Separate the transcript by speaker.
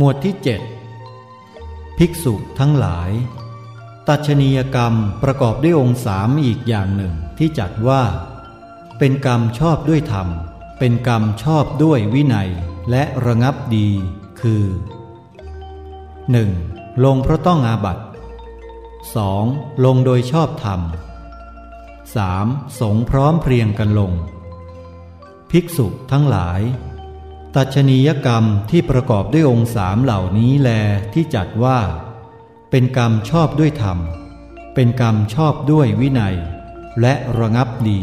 Speaker 1: หมวดที่ 7 ภิกษุทั้งหลาย ตัชนียกรรมประกอบด้วยองค์สามอีกอย่างหนึ่งที่จัดว่า เป็นกรรมชอบด้วยธรรม เป็นกรรมชอบด้วยวินัยและระงับดี คือ 1. ลงเพราะต้องอาบัต 2. ลงโดยชอบธรรม 3. สงพร้อมเพรียงกันลง ภิกษุทั้งหลาย ตัชนียกรรมที่ประกอบด้วยองค์สามเหล่านี้แลที่จัดว่า เป็นกรรมชอบด้วยธรรม เป็นกรรมชอบด้วยวินัย และระงับดี